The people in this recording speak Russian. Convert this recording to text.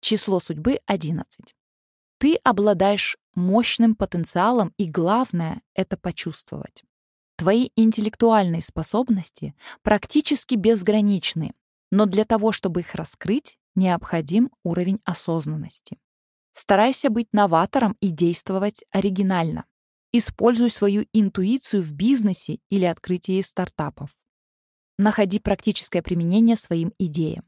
Число судьбы — 11. Ты обладаешь мощным потенциалом, и главное — это почувствовать. Твои интеллектуальные способности практически безграничны, но для того, чтобы их раскрыть, необходим уровень осознанности. Старайся быть новатором и действовать оригинально. Используй свою интуицию в бизнесе или открытии стартапов. Находи практическое применение своим идеям.